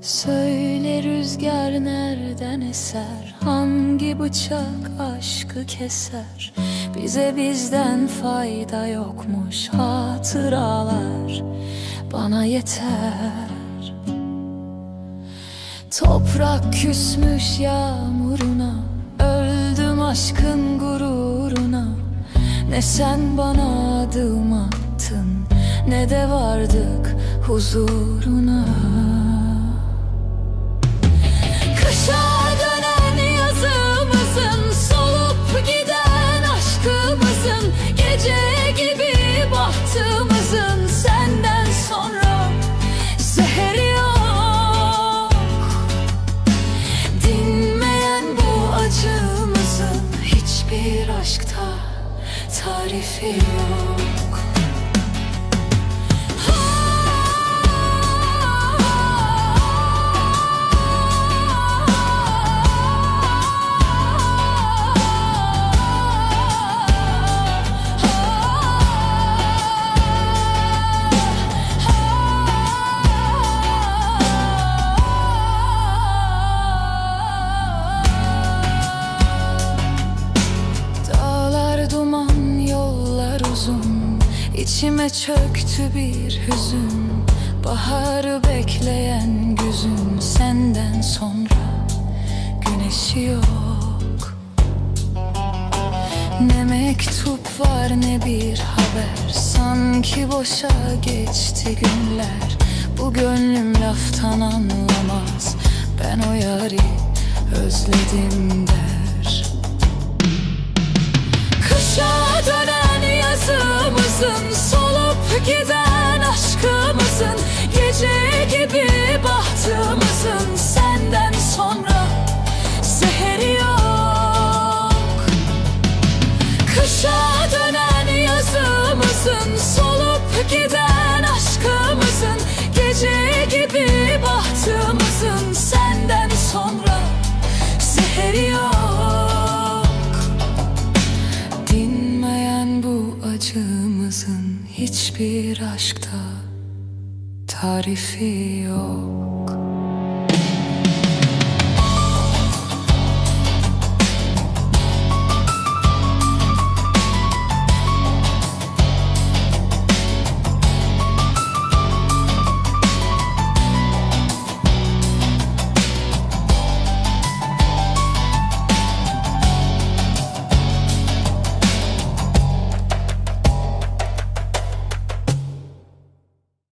Söyle rüzgar nereden eser? Hangi bıçak aşkı keser? Bize bizden fayda yokmuş Hatıralar. Bana yeter Toprak küsmüş yağmuruna Öldüm aşkın gururuna. Ne sen bana adım attın Ne de vardık huzuruna tarifi yok İçime çöktü bir hüzün Baharı bekleyen gözüm Senden sonra. Güneşi yok. Ne mektup var ne bir haber. Sanki boşa geçti günler. Bu gönlüm laftan anlamaz. Ben o yari özledim der Gece gibi bahtımızın Senden sonra seheri yok. Kışa dönen yazımızın Solup giden aşkımızın Gece gibi bahtımızın Senden sonra seheri yok. Dinmeyen bu acımızın hiçbir aşkta tarifi yok